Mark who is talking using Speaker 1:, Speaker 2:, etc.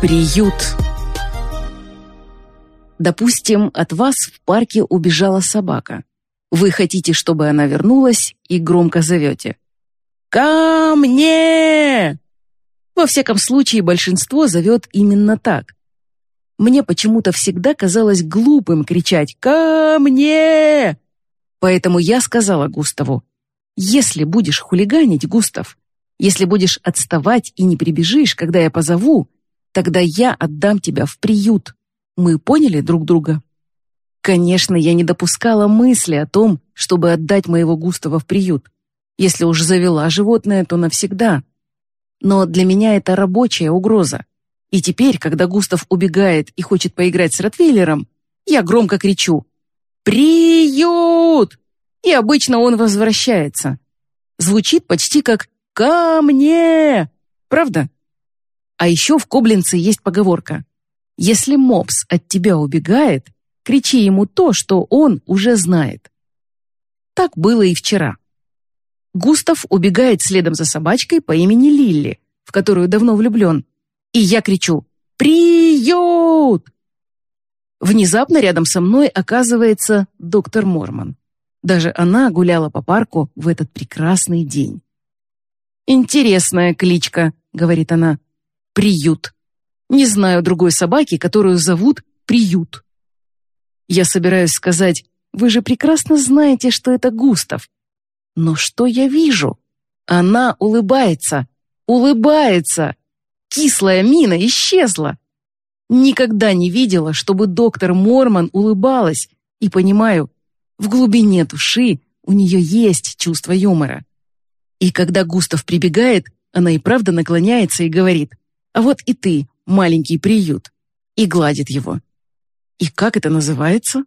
Speaker 1: Приют. Допустим, от вас в парке убежала собака. Вы хотите, чтобы она вернулась, и громко зовете. «Ко мне!» Во всяком случае, большинство зовет именно так. Мне почему-то всегда казалось глупым кричать «Ко мне!». Поэтому я сказала Густаву, «Если будешь хулиганить, Густав, если будешь отставать и не прибежишь, когда я позову, Тогда я отдам тебя в приют. Мы поняли друг друга?» Конечно, я не допускала мысли о том, чтобы отдать моего Густава в приют. Если уж завела животное, то навсегда. Но для меня это рабочая угроза. И теперь, когда Густав убегает и хочет поиграть с Ротвейлером, я громко кричу «Приют!» И обычно он возвращается. Звучит почти как «Ко мне!» Правда? А еще в Коблинце есть поговорка. Если мопс от тебя убегает, кричи ему то, что он уже знает. Так было и вчера. Густав убегает следом за собачкой по имени Лилли, в которую давно влюблен. И я кричу «Приют!». Внезапно рядом со мной оказывается доктор Мормон. Даже она гуляла по парку в этот прекрасный день. «Интересная кличка», — говорит она приют. Не знаю другой собаки, которую зовут приют. Я собираюсь сказать, вы же прекрасно знаете, что это Густав. Но что я вижу? Она улыбается, улыбается. Кислая мина исчезла. Никогда не видела, чтобы доктор Мормон улыбалась, и понимаю, в глубине души у нее есть чувство юмора. И когда Густав прибегает, она и правда наклоняется и говорит, вот и ты, маленький приют, и гладит его. И как это называется?